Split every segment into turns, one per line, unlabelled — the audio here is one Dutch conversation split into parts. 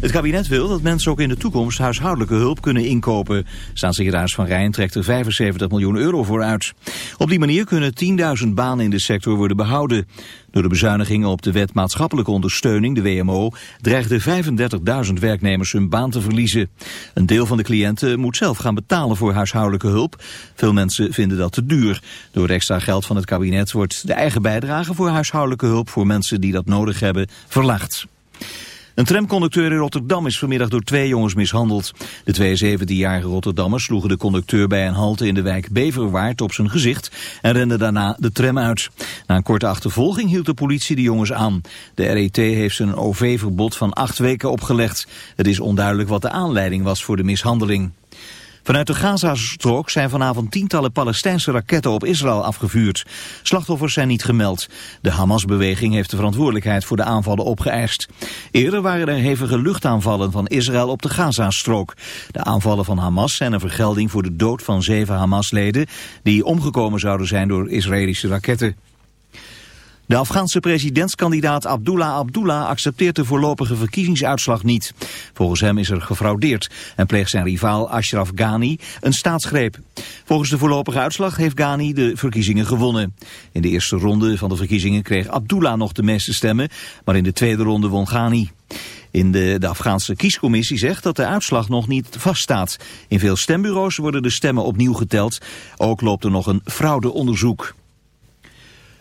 Het kabinet wil dat mensen ook in de toekomst huishoudelijke hulp kunnen inkopen. Staatssecretaris Van Rijn trekt er 75 miljoen euro voor uit. Op die manier kunnen 10.000 banen in de sector worden behouden. Door de bezuinigingen op de wet maatschappelijke ondersteuning, de WMO, dreigden 35.000 werknemers hun baan te verliezen. Een deel van de cliënten moet zelf gaan betalen voor huishoudelijke hulp. Veel mensen vinden dat te duur. Door extra geld van het kabinet wordt de eigen bijdrage voor huishoudelijke hulp voor mensen die dat nodig hebben verlaagd. Een tramconducteur in Rotterdam is vanmiddag door twee jongens mishandeld. De twee 17-jarige Rotterdammers sloegen de conducteur bij een halte in de wijk Beverwaard op zijn gezicht en renden daarna de tram uit. Na een korte achtervolging hield de politie de jongens aan. De RET heeft een OV-verbod van acht weken opgelegd. Het is onduidelijk wat de aanleiding was voor de mishandeling. Vanuit de Gazastrook zijn vanavond tientallen Palestijnse raketten op Israël afgevuurd. Slachtoffers zijn niet gemeld. De Hamas-beweging heeft de verantwoordelijkheid voor de aanvallen opgeëist. Eerder waren er hevige luchtaanvallen van Israël op de Gazastrook. De aanvallen van Hamas zijn een vergelding voor de dood van zeven Hamas-leden... die omgekomen zouden zijn door Israëlische raketten. De Afghaanse presidentskandidaat Abdullah Abdullah accepteert de voorlopige verkiezingsuitslag niet. Volgens hem is er gefraudeerd en pleegt zijn rivaal Ashraf Ghani een staatsgreep. Volgens de voorlopige uitslag heeft Ghani de verkiezingen gewonnen. In de eerste ronde van de verkiezingen kreeg Abdullah nog de meeste stemmen, maar in de tweede ronde won Ghani. In de, de Afghaanse kiescommissie zegt dat de uitslag nog niet vaststaat. In veel stembureaus worden de stemmen opnieuw geteld. Ook loopt er nog een fraudeonderzoek.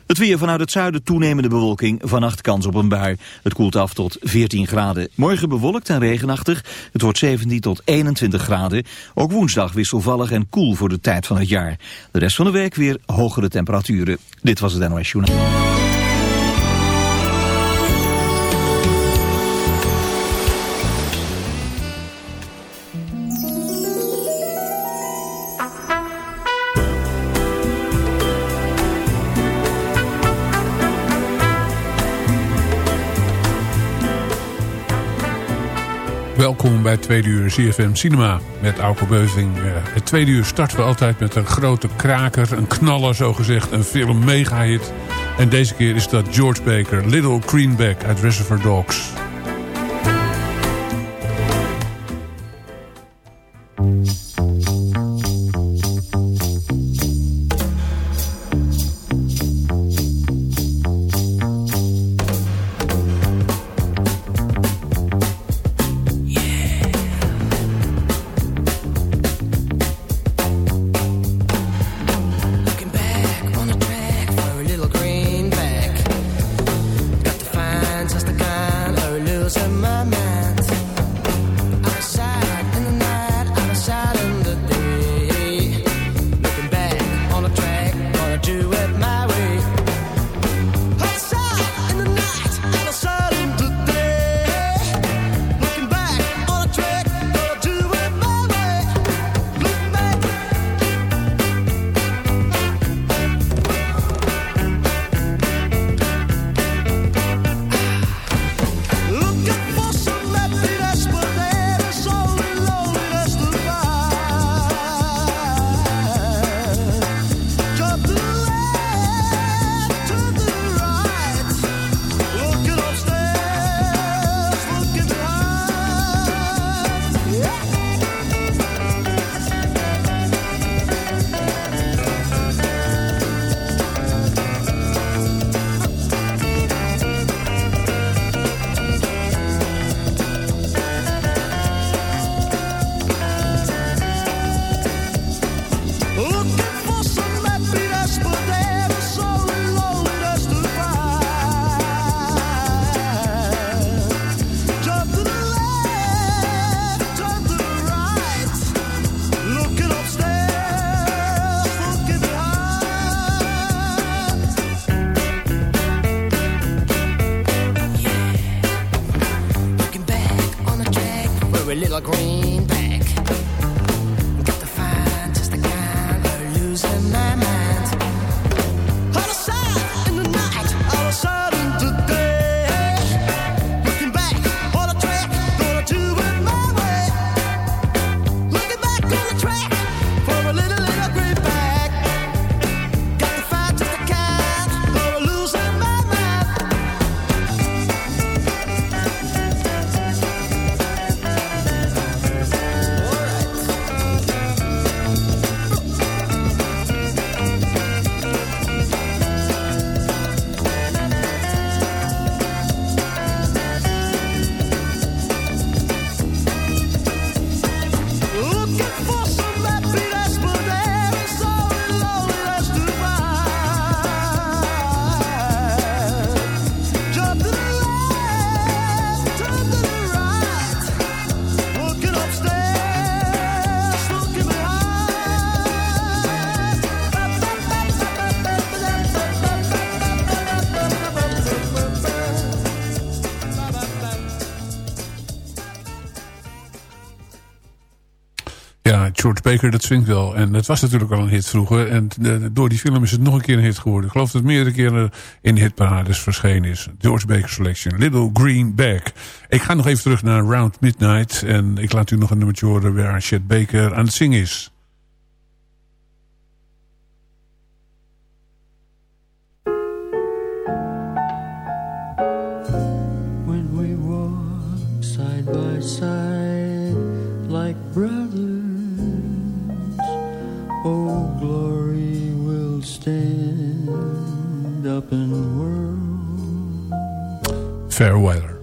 Het weer vanuit het zuiden toenemende bewolking. Vannacht kans op een bui. Het koelt af tot 14 graden. Morgen bewolkt en regenachtig. Het wordt 17 tot 21 graden. Ook woensdag wisselvallig en koel voor de tijd van het jaar. De rest van de week weer hogere temperaturen. Dit was het NOS Journal.
Bij Tweede Uur CFM Cinema met Auke Beuving. Het tweede uur starten we altijd met een grote kraker, een knaller zogezegd, een film mega hit. En deze keer is dat George Baker, Little Greenback uit Reservoir Dogs.
George Baker, dat swingt wel. En het was natuurlijk al een hit vroeger. En door die film is het nog een keer een hit geworden. Ik geloof dat het meerdere keren in hitparades verschenen is. George Baker Selection, Little Green Bag. Ik ga nog even terug naar Round Midnight. En ik laat u nog een nummertje horen waar Chet Baker aan het zingen is. Fair weather.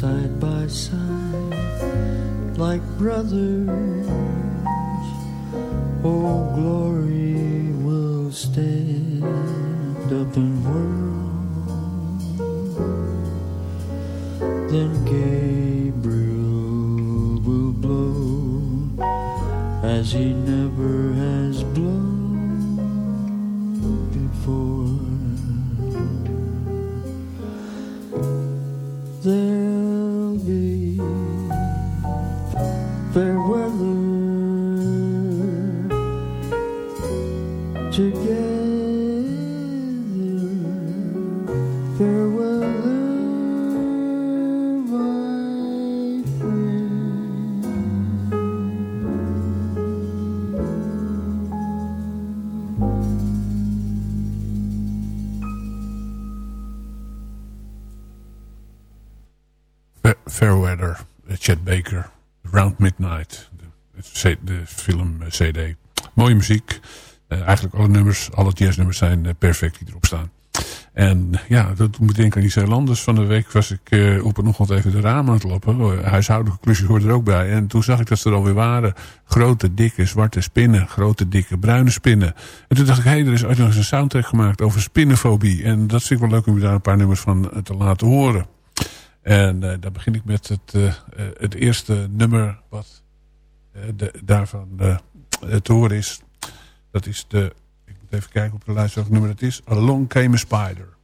Side by side like brothers. Oh, glory will stand up and whirl. Then Gabriel will blow as he never has
de, film eh, CD. Mooie muziek. Eh, eigenlijk alle nummers, alle jazznummers zijn eh, perfect die erop staan. En ja, dat moet denken aan die Zeelanders. Van de week was ik op en nog wat even de ramen aan het lopen. Eh, Huishoudelijke klusjes hoorden er ook bij. En toen zag ik dat ze er alweer waren. Grote, dikke, zwarte spinnen. Grote, dikke, bruine spinnen. En toen dacht ik, hé, hey, er is ooit nog eens een soundtrack gemaakt over spinnenfobie. En dat vind ik wel leuk om je daar een paar nummers van te laten horen. En daar begin ik met het, het eerste nummer wat de, daarvan eh, te horen is. Dat is de, ik moet even kijken op de lijst welk nummer het is. Along Came a Spider.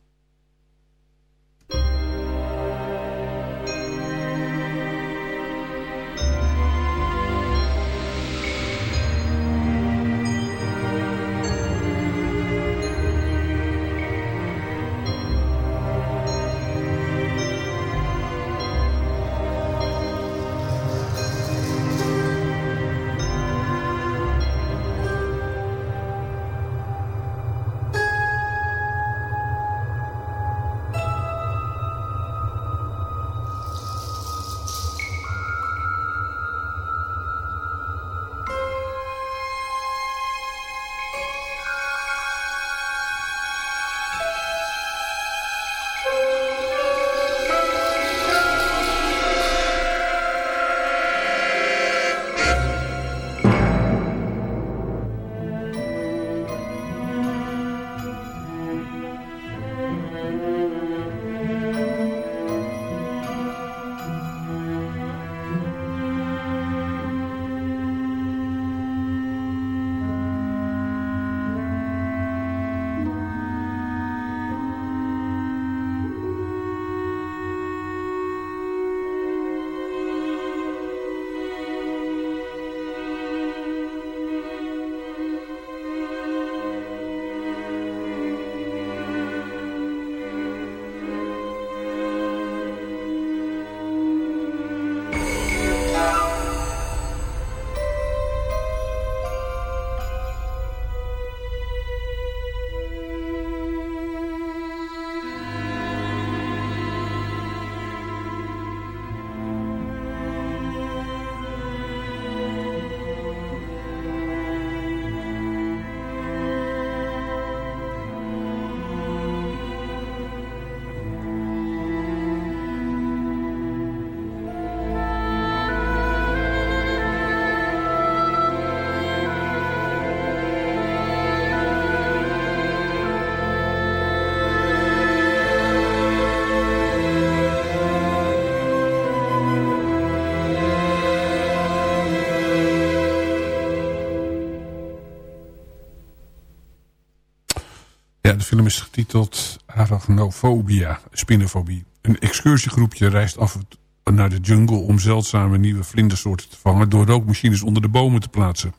Ja, de film is getiteld Arachnofobia, spinnenfobie. Een excursiegroepje reist af naar de jungle om zeldzame nieuwe vlindersoorten te vangen... door rookmachines onder de bomen te plaatsen.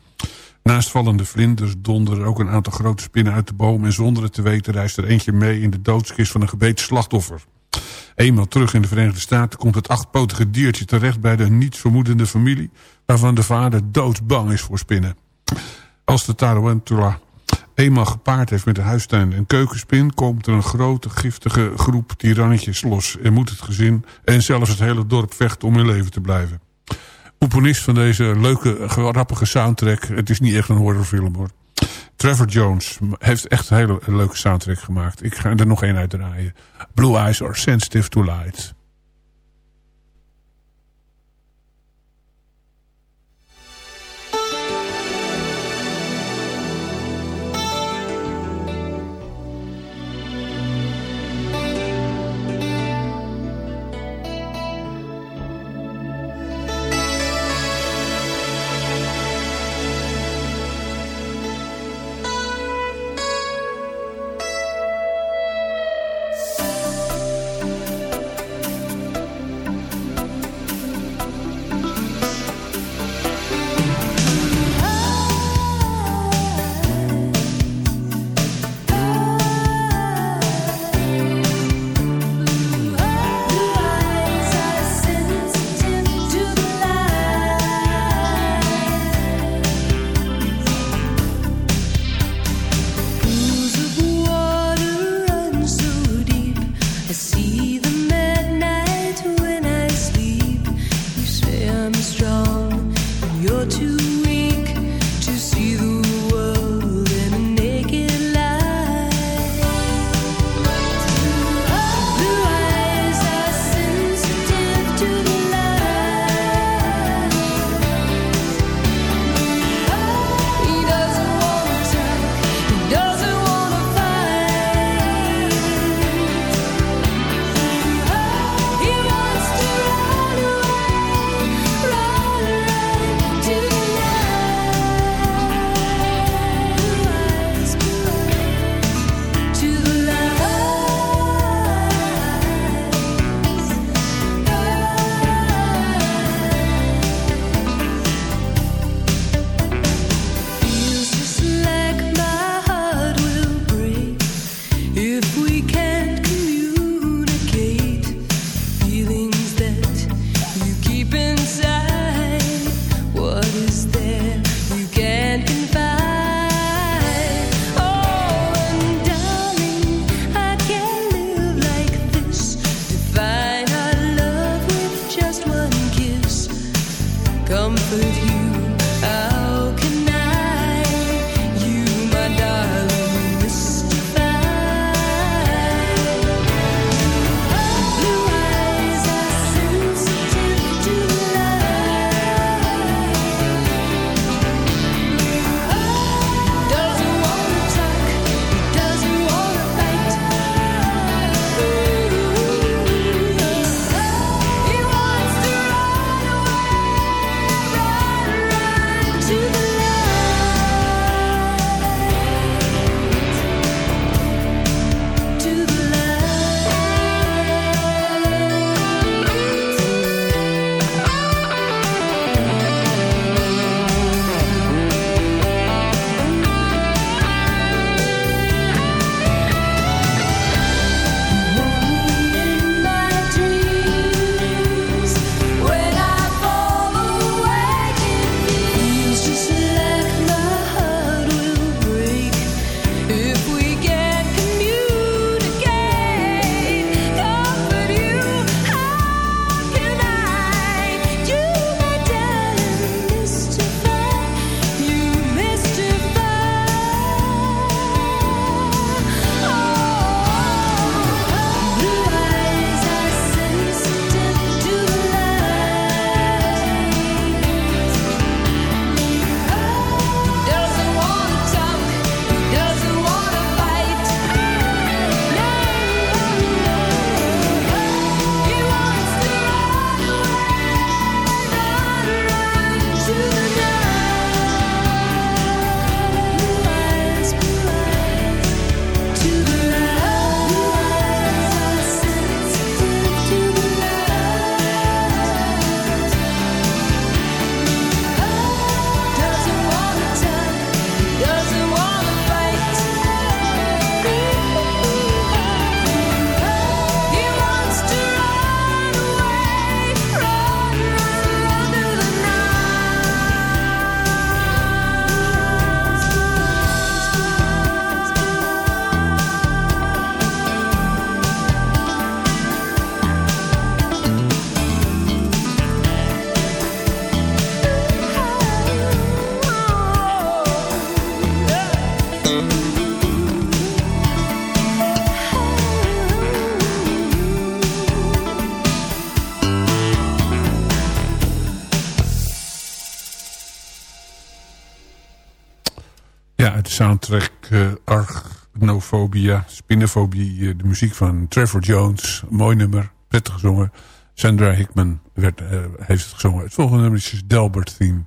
Naast vallende vlinders donderen ook een aantal grote spinnen uit de boom... en zonder het te weten reist er eentje mee in de doodskist van een gebeten slachtoffer. Eenmaal terug in de Verenigde Staten komt het achtpotige diertje terecht... bij de nietsvermoedende familie... waarvan de vader doodsbang is voor spinnen. Als de tarantula eenmaal gepaard heeft met een huistuin en keukenspin... komt er een grote giftige groep tirannetjes los... en moet het gezin en zelfs het hele dorp vechten om in leven te blijven. Componist van deze leuke, grappige soundtrack... het is niet echt een horrorfilm hoor...
Trevor Jones heeft echt een hele leuke soundtrack gemaakt. Ik ga er nog één uitdraaien. Blue Eyes are sensitive to light.
Arachnophobia, Spinnofobie. Uh, de muziek van Trevor Jones. Mooi nummer, prettig gezongen. Sandra Hickman werd, uh, heeft het gezongen. Het volgende nummer is Delbert Theme.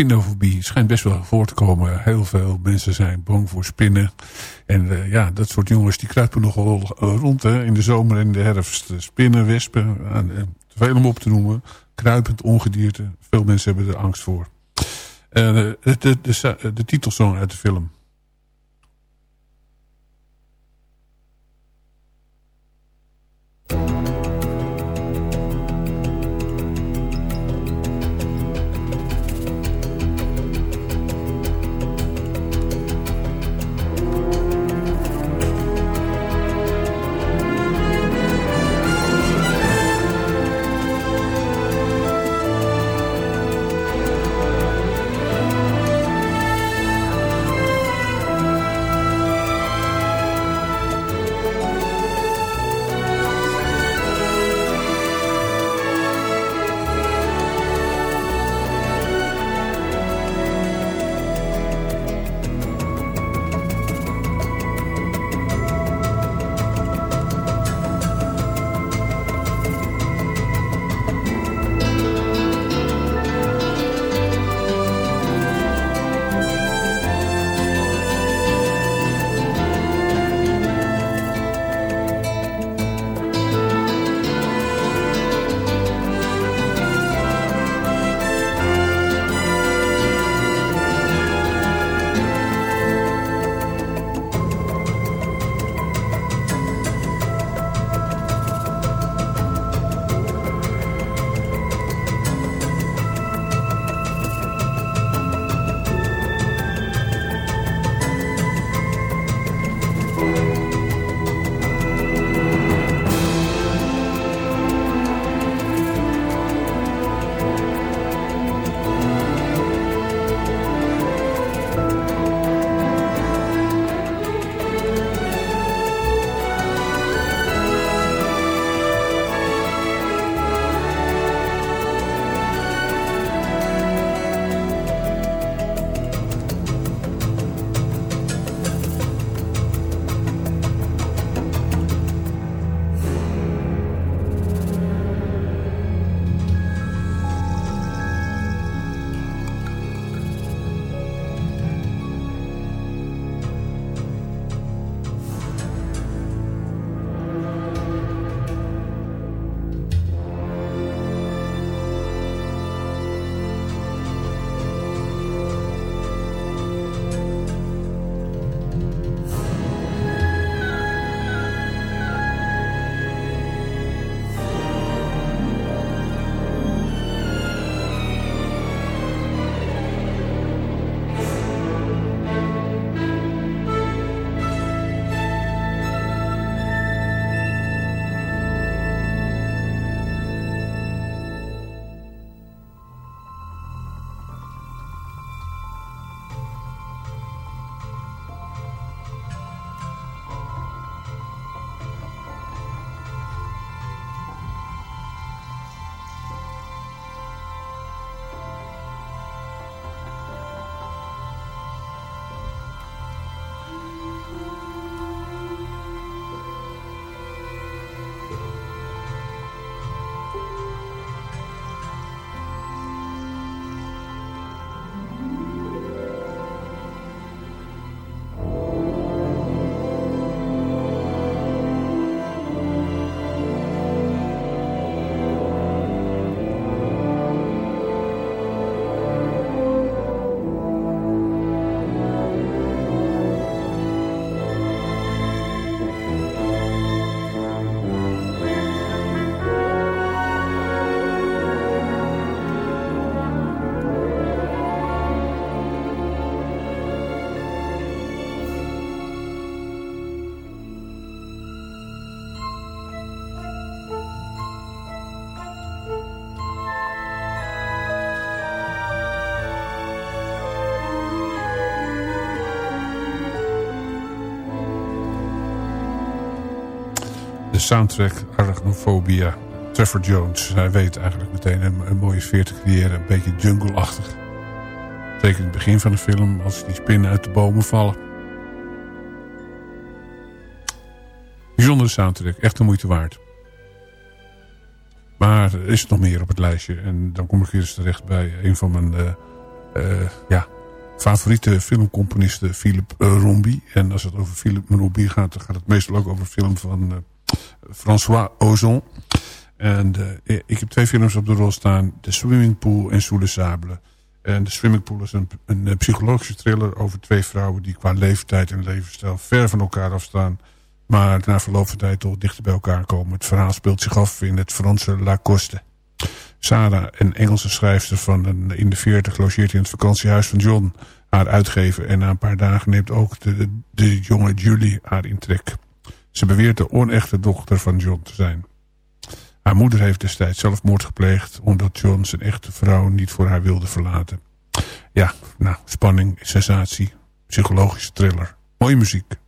Spinnofobie schijnt best wel voor te komen. Heel veel mensen zijn bang voor spinnen. En uh, ja, dat soort jongens die kruipen nogal rond hè, in de zomer en de herfst. Spinnen, wespen, uh, te veel om op te noemen. Kruipend ongedierte. Veel mensen hebben er angst voor. De, de, de, uit de film. Soundtrack Arachnophobia. Trevor Jones. Hij weet eigenlijk meteen een, mooie veer te creëren. Een beetje jungle-achtig. Zeker in het begin van de film. Als die spinnen uit de bomen vallen. Bijzondere soundtrack. Echt de moeite waard. Maar er is nog meer op het lijstje. En dan kom ik weer eens terecht bij een van mijn uh, uh, ja, favoriete filmcomponisten, Philip Rombi. En als het over Philip Rombi gaat, dan gaat het meestal ook over film van uh, François Ozon. En ik heb twee films op de rol staan. The Swimming Pool en Sous le Sable. En The Swimming Pool is een, een psychologische thriller over twee vrouwen... die qua leeftijd en levensstijl ver van elkaar afstaan... maar na verloop van tijd toch dichter bij elkaar komen. Het verhaal speelt zich af in het Franse La Coste. Sarah, een Engelse schrijfster van een, in de 40, logeert in het vakantiehuis van John, haar uitgever. En na een paar dagen neemt ook de, de, de jonge Julie haar in trek. Ze beweert de onechte dochter van John te zijn. Haar moeder heeft destijds zelfmoord gepleegd... omdat John zijn echte vrouw niet voor haar wilde verlaten. Ja, nou, spanning, sensatie, psychologische thriller. Mooie muziek.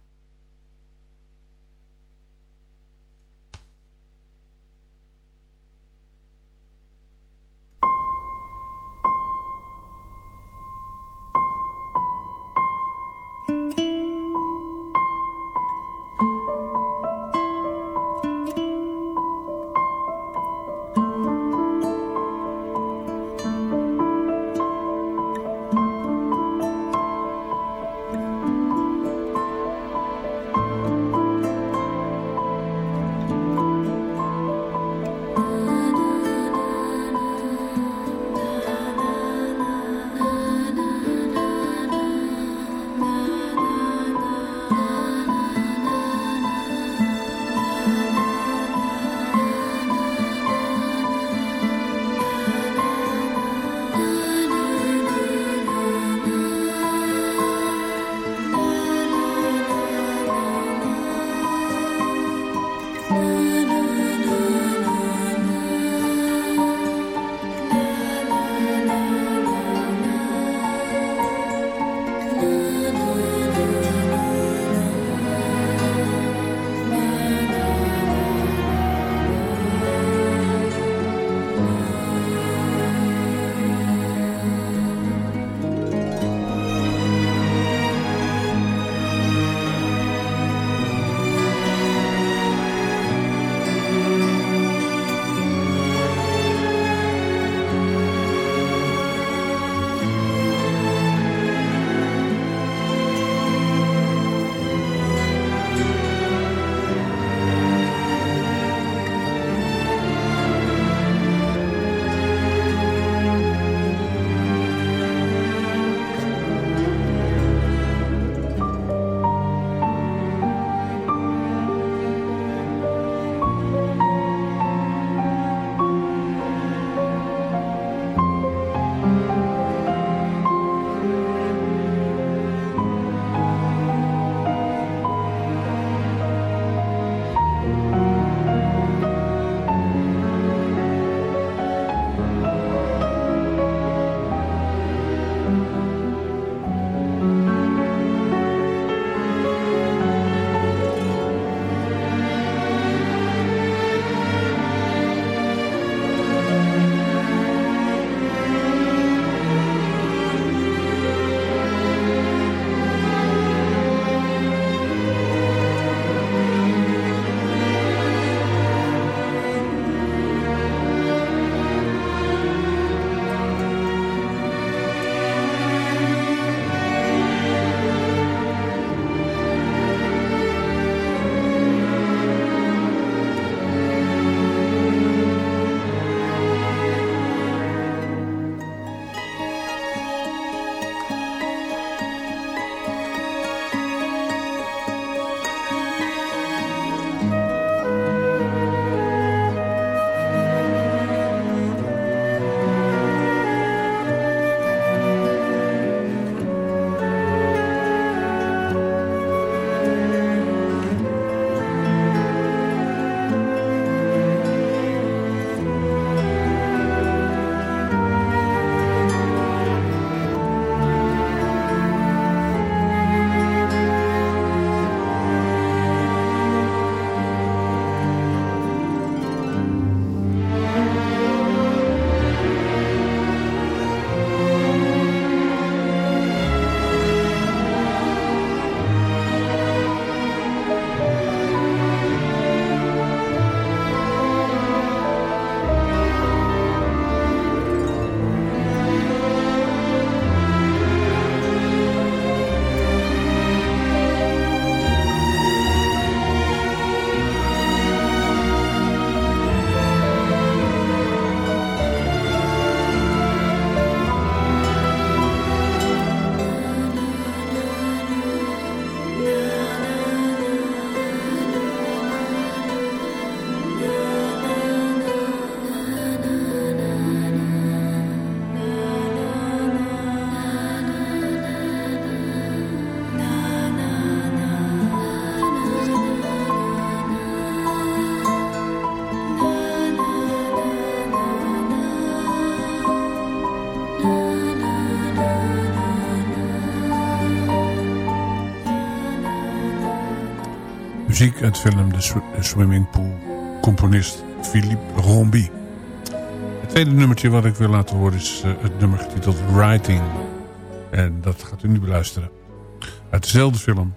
Muziek uit de film The, Sw The Swimming Pool. Componist Philippe Rombi. Het tweede nummertje wat ik wil laten horen is uh, het nummer getiteld Writing. En dat gaat u nu beluisteren. Uit dezelfde film.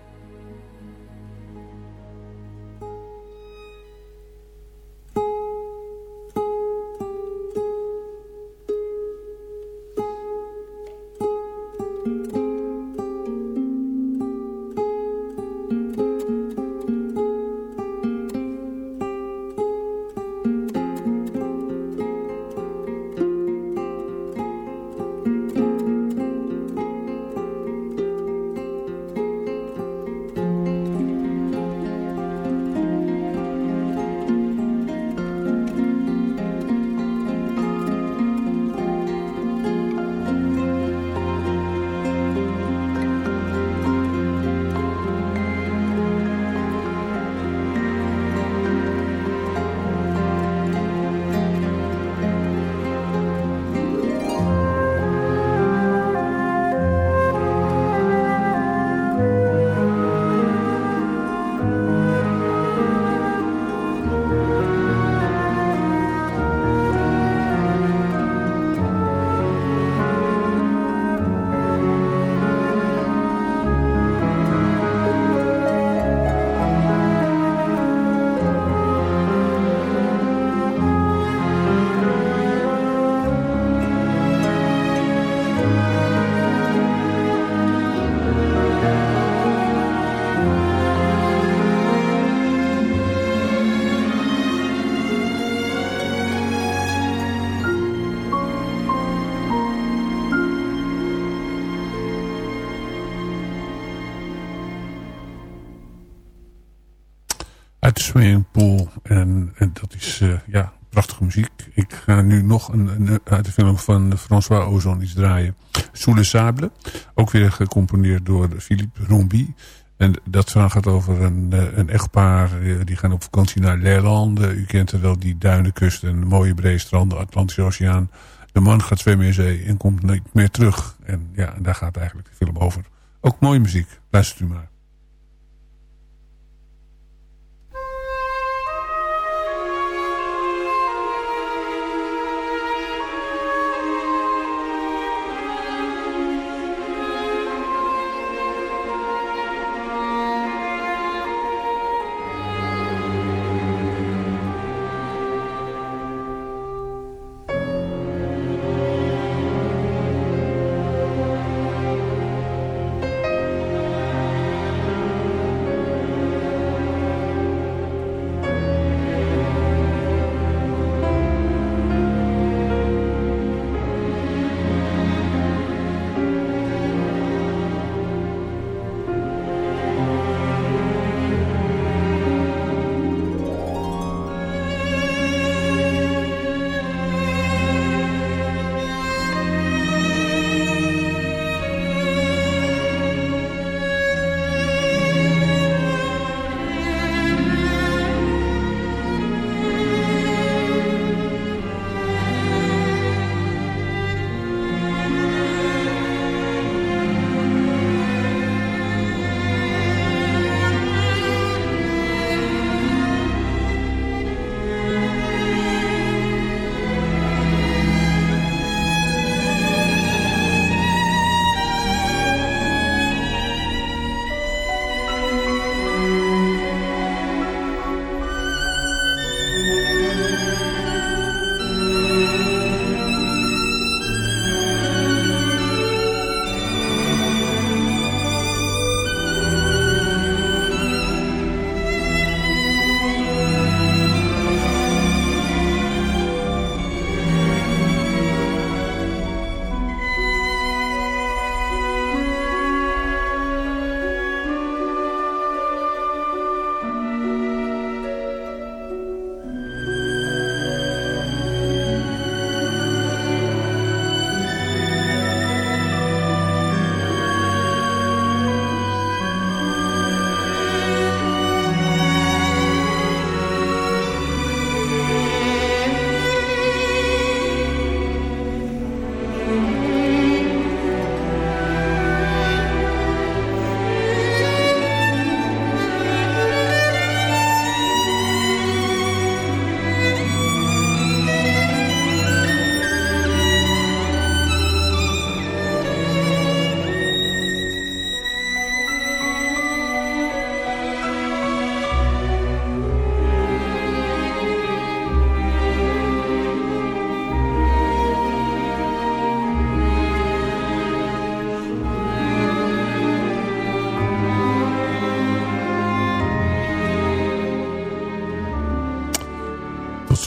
De film van François Ozon iets draaien. Sous le Sable. Ook weer gecomponeerd door Philippe Rombi. En dat verhaal gaat over een, eh, een echtpaar. Eh, die gaan op vakantie naar Lelande. U kent er wel, die duinenkust en mooie brede stranden, Atlantische Oceaan. De man gaat zwemmen in zee en komt niet meer terug. En ja, daar gaat eigenlijk de film over. Ook mooie muziek. Luistert u maar.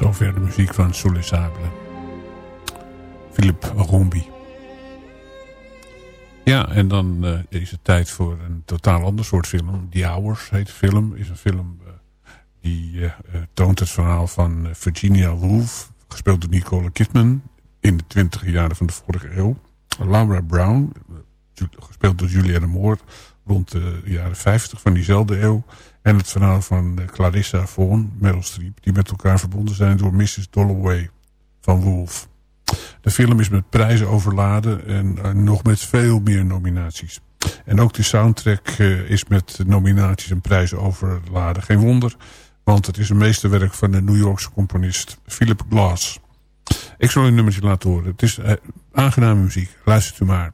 Zover de muziek van Soule Sable. Philippe Rombi. Ja, en dan uh, is het tijd voor een totaal ander soort film. The Hours heet de film. Is een film uh, die uh, toont het verhaal van Virginia Woolf. Gespeeld door Nicole Kidman. In de twintig jaren van de vorige eeuw. Laura Brown. Gespeeld door Julianne Moore. Rond de jaren 50 van diezelfde eeuw. En het verhaal van Clarissa Vaughan, Meryl Streep. Die met elkaar verbonden zijn door Mrs. Dalloway van Wolf. De film is met prijzen overladen en uh, nog met veel meer nominaties. En ook de soundtrack uh, is met nominaties en prijzen overladen. Geen wonder, want het is een meesterwerk van de New Yorkse componist Philip Glass. Ik zal u een nummertje laten horen. Het is uh, aangename muziek. Luistert u maar.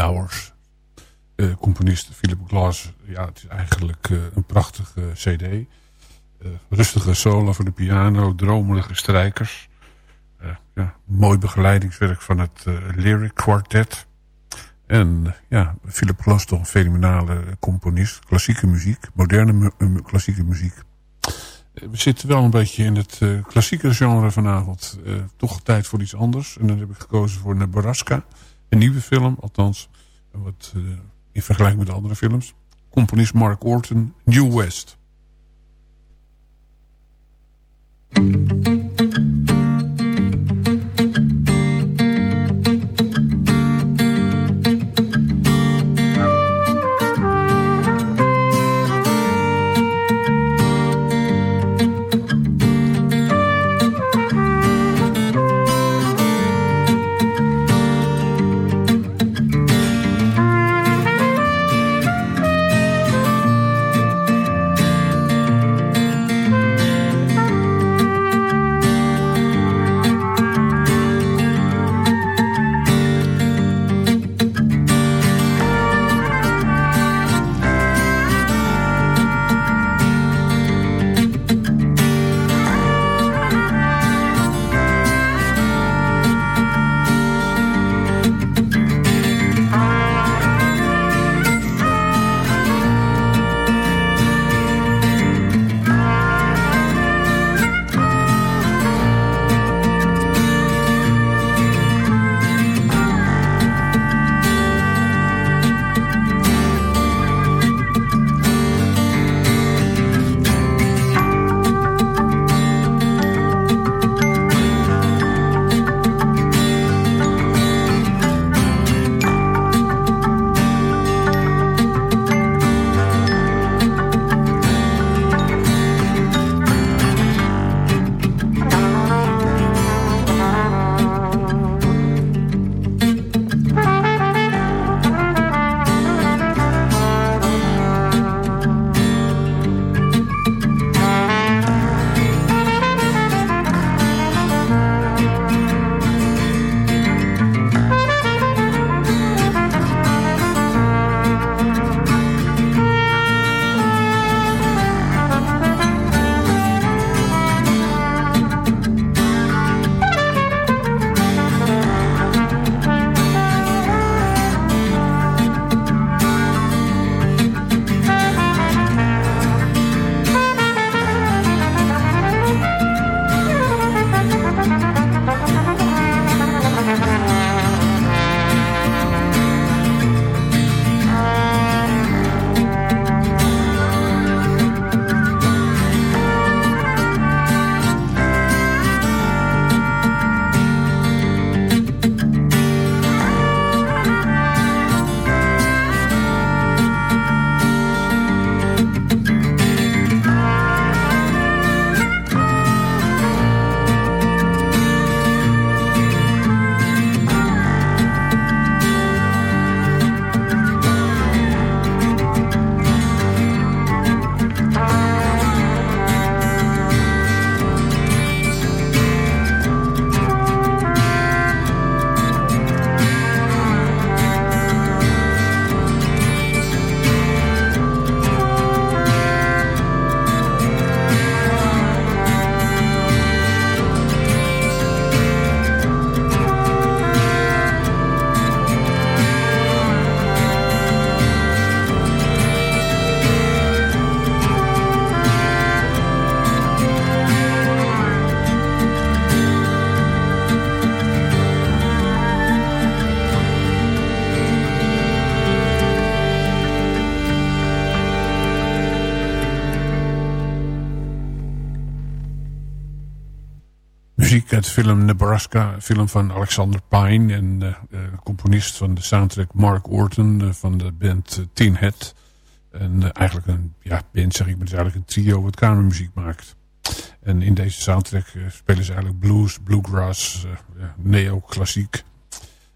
Hours. Componist Philip Glass. Ja, het is eigenlijk uh, een prachtige cd. Uh, rustige solo voor de piano. Dromerige strijkers. ja, mooi begeleidingswerk van het Lyric Quartet. En ja, Philip Glass toch een fenomenale componist. Klassieke muziek. Moderne klassieke muziek. We zitten wel een beetje in het klassieke genre vanavond. toch tijd voor iets anders. En dan heb ik gekozen voor Nebraska. Een nieuwe film, althans wat, uh, in vergelijking met de andere films. Componist Mark Orton, New West. Film Nebraska. Een film van Alexander Pine. En uh, de componist van de soundtrack Mark Orton uh, van de band Tin Head. En eigenlijk een ja, band, zeg ik, maar het is eigenlijk een trio wat kamermuziek maakt. En in deze soundtrack spelen ze eigenlijk blues, bluegrass, neo-klassiek.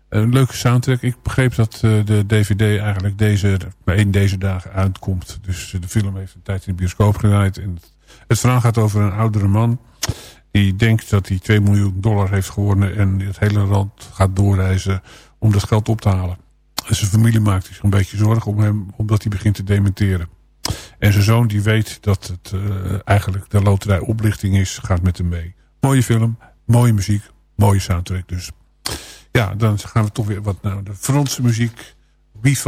Een leuke soundtrack. Ik begreep dat de DVD eigenlijk deze, in deze dagen uitkomt. Dus de film heeft een tijd in de bioscoop gedraaid. En het verhaal gaat over een oudere man die denkt dat hij 2 miljoen dollar heeft gewonnen... en het hele land gaat doorreizen om dat geld op te halen. En zijn familie maakt zich een beetje zorgen om hem... omdat hij begint te dementeren. En zijn zoon die weet dat het uh, eigenlijk de loterij oplichting is... gaat met hem mee. Mooie film, mooie muziek, mooie soundtrack dus. Ja, dan gaan we toch weer wat naar de Franse muziek. Wie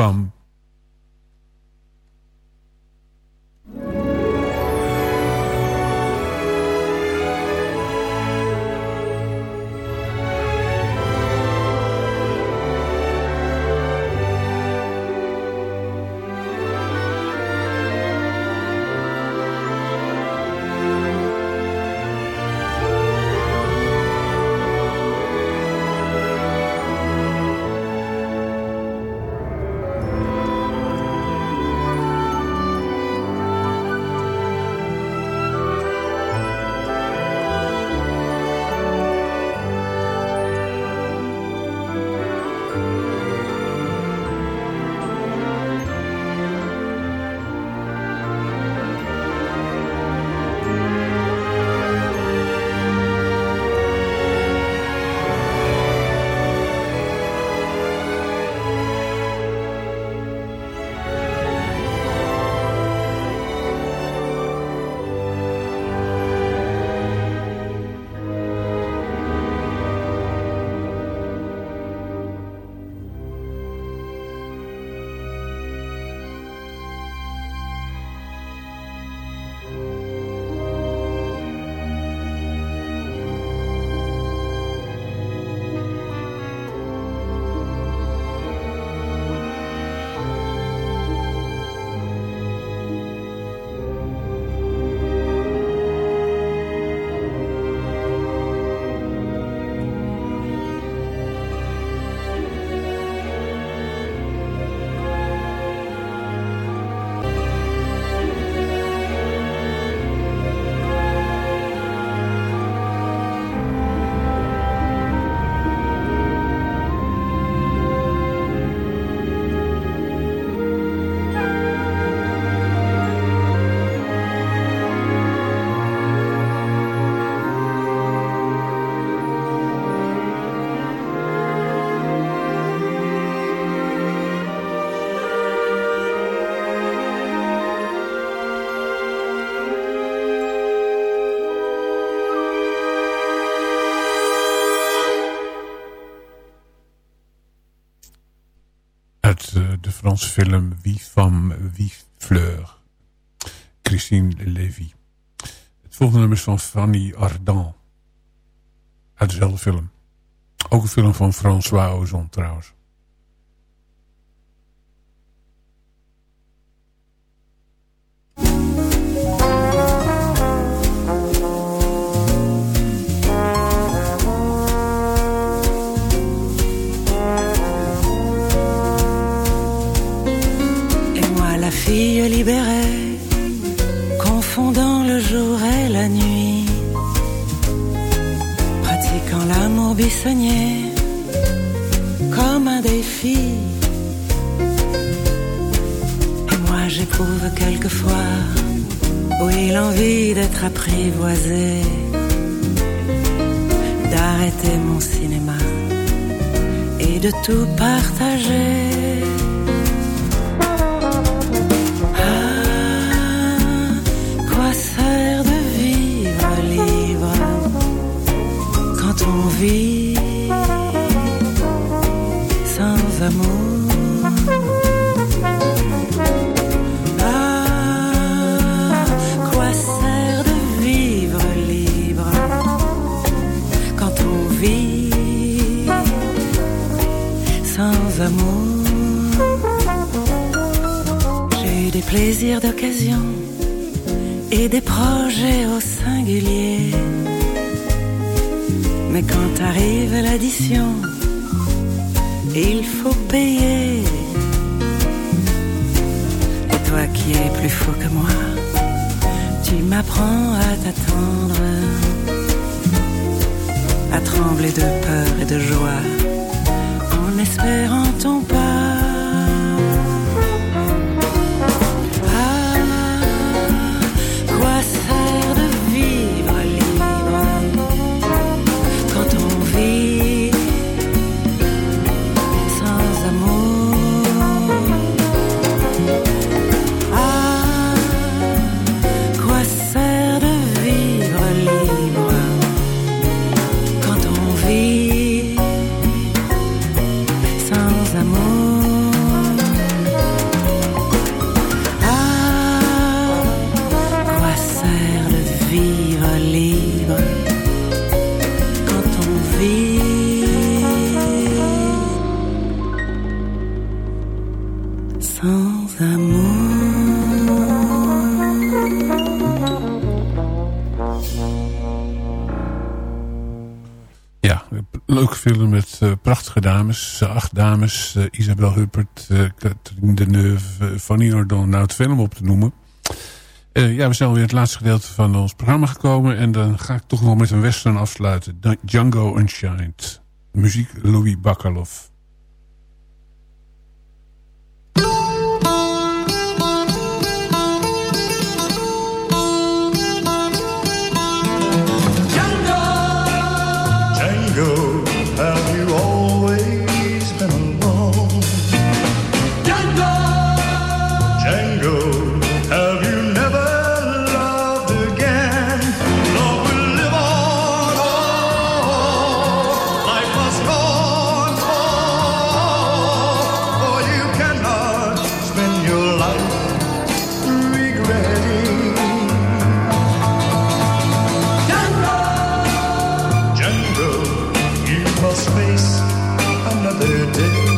Franse film Wie Femme, Wie Fleur. Christine Levy. Het volgende nummer is van Fanny Ardant. Uit dezelfde film. Ook een film van François Ozon trouwens.
Libérée, confondant le jour et la nuit, pratiquant l'amour buissonnier comme un défi. Et moi j'éprouve quelquefois, oui, l'envie d'être apprivoisé, d'arrêter mon cinéma et de tout partager. On vit sans amour. Ah, quoi sert de vivre libre quand on vit sans amour? J'ai eu des plaisirs d'occasion et des projets au singulier quand arrive l'addition, il faut payer. Et toi qui es plus fou que moi, tu m'apprends à t'attendre, à trembler de peur et de joie, en espérant ton pas.
Met eh, prachtige dames. Eh, acht dames. eh, Isabel Huppert, Catherine Deneuve, Fanny Ardant. Nou, het film op te noemen. Ja, we zijn alweer het laatste gedeelte van ons programma gekomen. En dan ga ik toch nog met een western afsluiten. Django Unchained. Muziek Louis Bakalov. yesterday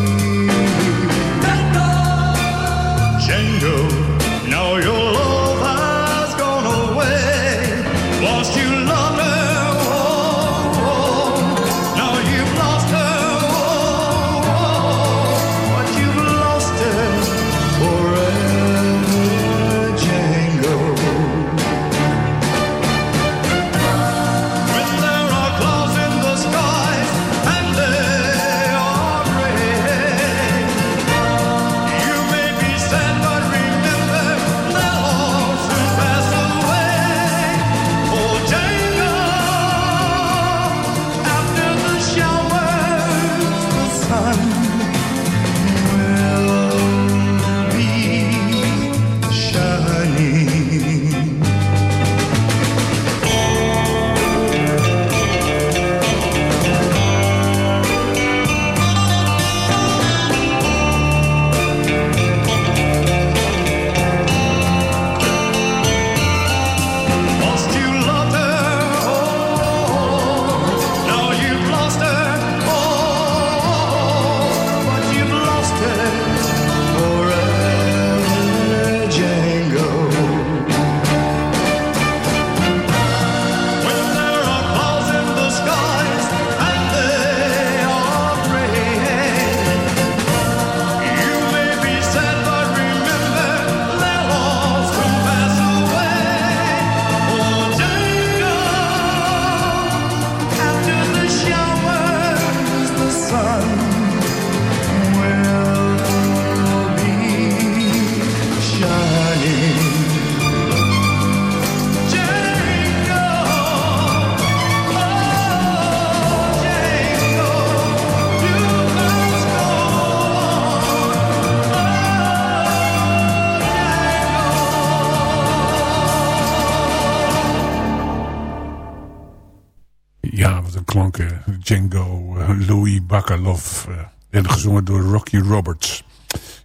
Bakalov. eh, en gezongen door Rocky Roberts.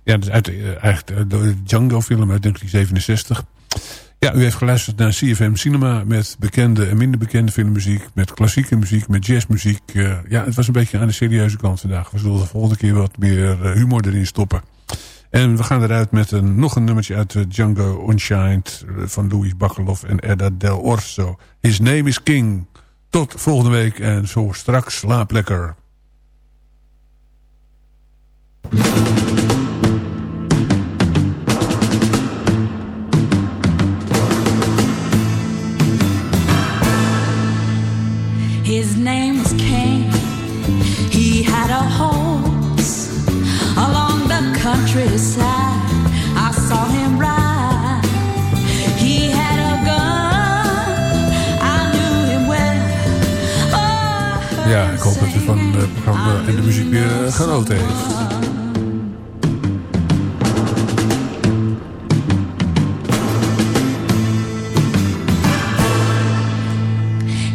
Ja, dat is uit, eh, eigenlijk de Django-film uit 1967. Ja, u heeft geluisterd naar CFM Cinema met bekende en minder bekende filmmuziek. Met klassieke muziek, met jazzmuziek. Eh, ja, het was een beetje aan de serieuze kant vandaag. We zullen de volgende keer wat meer humor erin stoppen. En we gaan eruit met een, nog een nummertje uit Django Unchained van Louis Bakalov en Edda Del Orso. His name is King. Tot volgende week en zo straks slaap lekker.
His name was Cain. He had a horse along the countryside. I saw him ride. He had a gun. I knew him well. Oh,
Ja, ik hoop dat u van het en de muziek weer eh, genoten heeft.